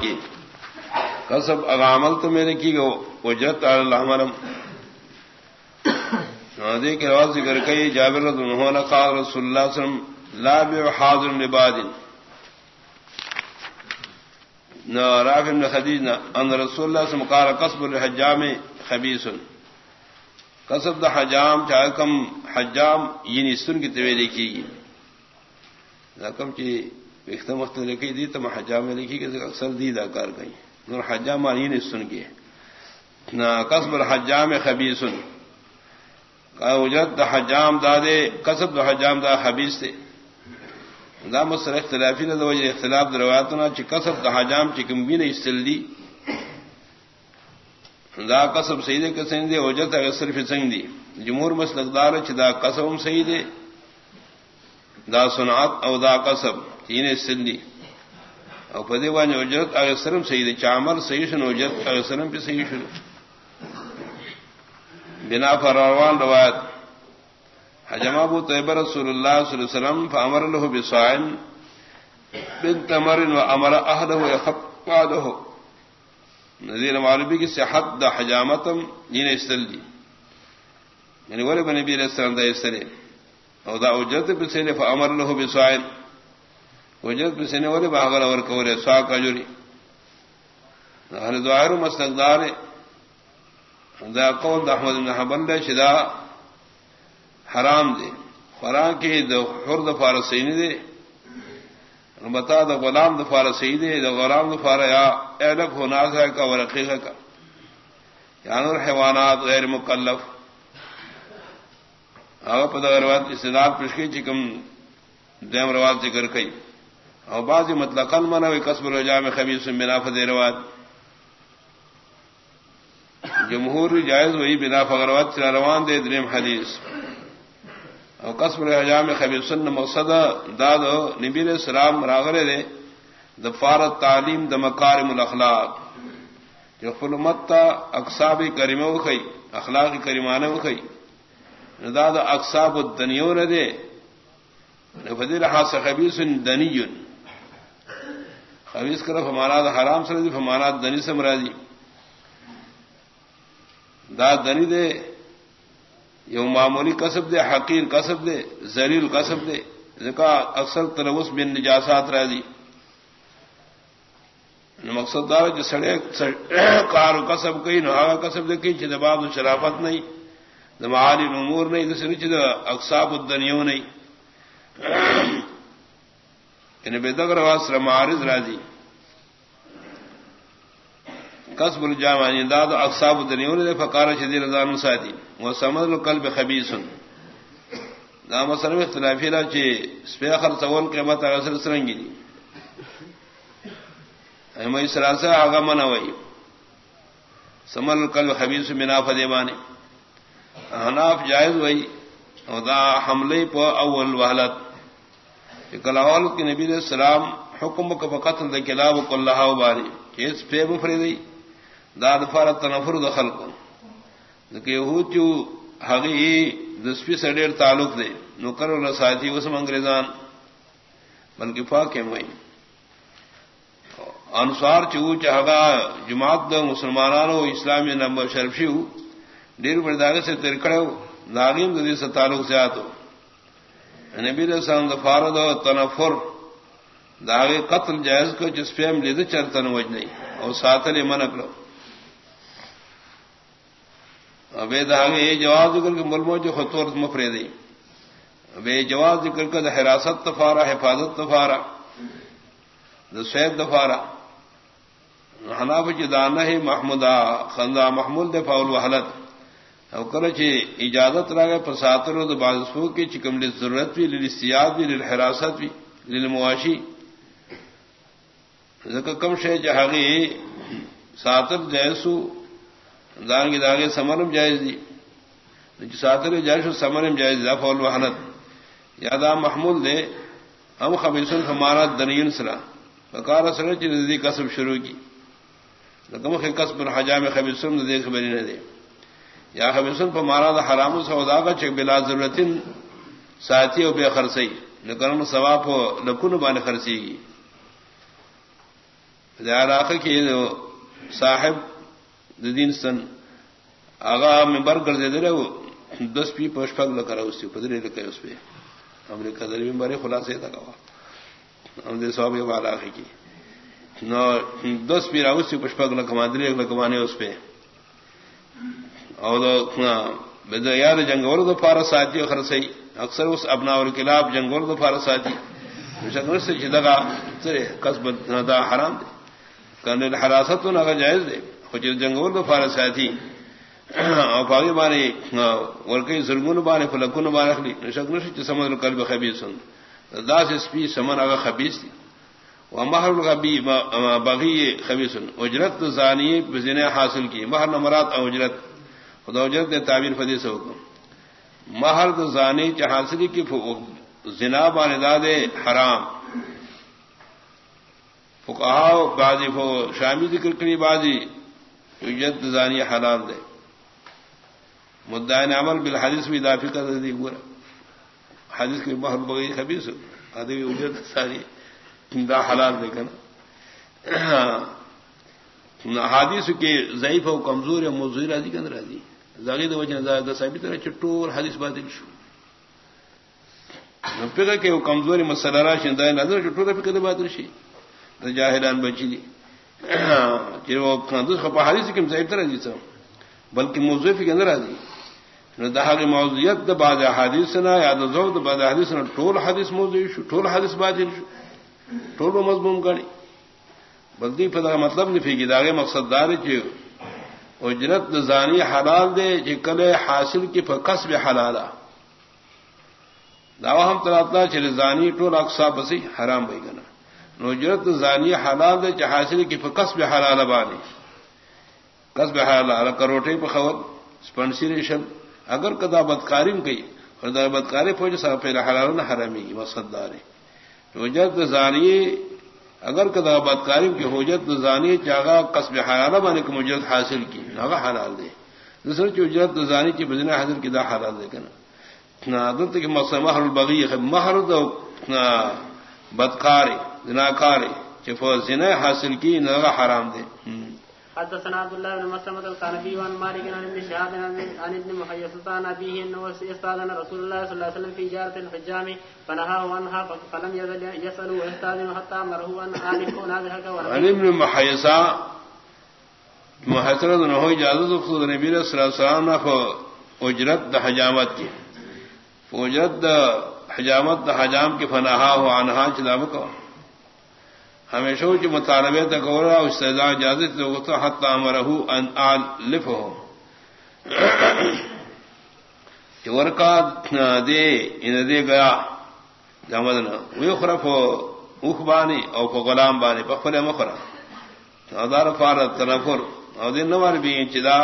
جی۔ کسب اغامل تو میرے کی گو اجرت المرم دیکھ رواز ذکر کئی، جابر رضی قال رسول اللہ صلی اللہ علیہ وسلم، لا بیع حاضر لبادن رافع بن خدیج نہ ان رسول اللہ سے مقار قصب الحجام خبیث۔ قصب دا حجام چاہے کم حجام یعنی سن کی طویل لکھی گی۔ کم چی اختم مخت لکھی دی تو حجام میں لکھی گی اکثر دی دا کار گئی نور حجام یعنی سن کی نہ قصب الحجام خبیث۔ اجرت دا حجام دادے قصب دا حجام دا خبیث تھے دا مسر اختلافی نہ دو اختلاف درواتنا چی کسب دا حجام چی کم بھی نہیں استل دی۔ دا کسب صحیح دے کسن دے وجت اگر صرف سنگ دی۔ جمہور مسلک دار چی دا کسب صحیح دے۔ دا سنعت او دا کسب تین استل دی او پدی وانی اجرت اگر سرم صحیح دے چامر صحیح شن اجرت اگر سرم پی صحیح شن بنا فراروان روایت. حجم ابو طیب رسول اللہ صلی اللہ علیہ وسلم فامر له بصائن بنت مر و امر اهله يخفاده نذیر معلومی کی صحت دا حجامتم دین استل دی. یعنی ولی بنی نبی علیہ السلام دا استل او دا اجرت بسینے فامر له بصائن اجرت بسینے ولی باغل اور کولے سا کجوری ہر دوائر مسلک دا قول دا احمد بن حنبل شدا حرام دے۔ خوراک خر دفار سین دے۔ بتا دا غلام دفار سی دے، دا غلام دفار یا الگ ہو ناز ہے کا ورقیق کا۔ یعنی حیوانات غیر مکلف۔ آگا پتہ روایت استداد پشکی چکم دیم روایت ذکر کئی۔ اور بعض مطلق منا ہوئی قصب الرجا میں خبیص سے بنا فد روایت. جمہور جائز وہی بنا فغروات چلا روان دے، دریم حدیث. او قسم الحجام خبیر سن مقصد داد نبی علیہ السلام راغرے دے دفارت تعلیم د مکارم الاخلاق. جو فلمت تا اقساب کریمو خی اخلاق کریمانه وخی داد اقساب الدنیو نہ دے فضیل حاص خبیث دنی خبیث کرف ہمارا حرام سردی ہمارا دنی سے مرادی۔ دا دنی دے، یہ معمولی کسب دے، حقیر کسب دے زریل کسب دے۔ ذکا اکثر تلوس بن نجاسات راضی۔ مقصد دار جو سڑے کار کسب کئی نہ کسب دے کئی دباب شرافت نہیں دمالی نمور نہیں دوسری چیز اقساب الدنیوں نہیں۔ انہیں بے دگر واسر معارض راضی. قصب الجامع یعنی داد اقساب دنیون دے فقار شدی رضان سادی وہ سمجھ لو قلب خبیثن دا مسلم اختلافی را چی سپی اخر سوال قیمت اغسر سرنگی دی. ایمائی سراسا آغا منوئی سمل القلب خبیث مناف دیبانی حناف جائز وئی. او دا حملے پا اول وحلت. کلاول کی نبی علیہ السلام حکم کا فقتل دا کلاب کلہا بانی اس پہ مفردی داد فار تنفر دخل کو یہود جو حقی دسپی سڈیر تعلق دے۔ نکر رساتی اسم انگریزان۔ بلکہ فاق وئی انسار چو چہگا جماعت دو مسلمانانو اسلامی نمبر شرفی ہو ڈیر برداغ سے ترکڑے ہو۔ ناگیم ددی سے تعلق سے آتو یعنی نبی رسان دفار دو تنفر. داغے قتل جائز کو جس پہ ہم لید چرتن وج نہیں. اور ساتل منک لو ابے داغے یہ جواب ذکر کے ملمو جو خطور مفرے دی ابے جواب ذکر کا حراست تفارا حفاظت تفارا سیب دفارا حناف جدانہ ہی محمودا خندا محمود دفاع الوحلت او کرچ اجازت را گئے پساتر و بازسو کی چکم لی ضرورت بھی للسیاد بھی للحراست بھی للمواشی ذکر کم شے جہاگی ساتر جیسو دانگی داغے سمرم جائز دی. ساتر جائز سمرم جائز دا فول وحنت. یادا محمول دے ہم خبیصن ہمارا دنین سرا فکار سر چی نزدی قسم شروع کی. لکم خی قسم حجام خبیصن دے خبری نہ دے یا خبیصن پر مارا دا حرام سودا کا چک بلا ضرورت ساتھی او بے خرسی، نکرم ثواب لکن بان خرسی گی۔ کی صاحب دین سن آگا ممبر کر دے دے دس پی پشپک لکرا اس سے پدرے لکھے اس پہ ہم نے قدر بھی بڑے خلاصے تھا کہا ہم دے سواب والا کی۔ نو، دس پی راؤس سے پشپک لکھوا درے لکھوانے اس پہ اور یاد جنگور دو فارس آتی خر صحیح اکثر اس اپنا اور خلاف جنگور دو فارس آتی شکر سے جدگا قصب دا حرام دے. کرنے حراست تو نہ جائز دے. کچھ جنگور دو فارس آتی اور پاگی بارے ورکی زرگون بارے فلکون بارے اخلی شکر سے سمجھ قلب خبیث سن دا سے سپی سمن اگر خبیث تھی وہ مہر الغبی بغی خبیث اجرت زانی بزنے حاصل کی. مہر نمرات اجرت. خدا اجرت نے تعبیر فدی سے حکم مہر زانی چہاسری کی زنا بانداد حرام. فکاؤ بازی فو شامی ذکر کری بازی اجرت زانی حلال دے. مدعین عمل بالحدیث بھی دافی کا دی گورا. حدیث کی مہر بغی خبیص ادبی اجرت ساری دا حلال دے گا حادث کے ضعیف و کمزور یا موضوع راضی کے اندر راضی زاغید وجہ زیادہ ثابت رہے چٹور حدیث باطل شو۔ فکر کہ وہ کمزوری مسئلہ را شندہ نظر چٹور فکر باطل شی۔ تو جاہلان بچی دی۔ کہ وہ دوسرا حدیث کے ضعیف طرح جیسا بلکہ موضوع کے اندر راضی۔ دہا کی موضوعیت بعض حادث نہ یا دا ذوق بعض حدیث نہ ٹول حدیث موضوع شو، ٹول حدیث باطل شو۔ ٹول مضمون گڑی بلدی پتہ مطلب نہیں پھینکی داغے مقصد دار چ اجرت زانی حلال دے جکل حاصل کی فکس بھی حلالا داوا ہم تراتا چل زانی ٹول اقسا بسی حرام بھائی گنا اجرت زانی حلال دے چ حاصل کی فکس بھی حلال بانی کس حلال کروٹے پہ خبر اسپنسریشن اگر کدا بدکاری میں گئی اور بدکاری پہنچ سا پہلے حلال نہ حرامی مقصد دار حجت زانی، اگر کدا بدکاری کی حجت زانی چاہا قصب حلالہ بنے کو مجرت حاصل کی ناگا حلال دے۔ دوسرے کی اجرت زانی کی بجنا حاضر کی دا حلال دے کنا۔ عدت کی مسئلہ مہر البغی مہر دو بدکاری، زناکاری چفو زنا حاصل کی ناگا حرام دے۔ حدثنا عبد الله بن مسلمة القانبي وعن مالك عن ابن شهاب عن ابن محيصة عن أبيه أنه استاذن رسول الله صلى الله عليه وسلم في جارة الحجام فنهاه عنها فلم يزل يسأل ويستاذن حتى أمره أن آلف نازحك عن ابن محيصة محسرت نہ ہو اجازت خود نبی صلی اللہ علیہ وسلم نے اجرت دا حجامت کی۔ اجرت دا حجامت دا حجام کی فنہا ہو انہا چلا کو ہمیشہ کی مطالبے تک ہو رہا اس سے اجازت لوگ تو حت مرح ان لف ہو چور کا دے، ان دے گیا۔ جمد نہ وہ خرف ہو اخ بانی او کو غلام بانی بخر مخرا۔ ادار فارت تنفر اور دن نوار بھی چدا۔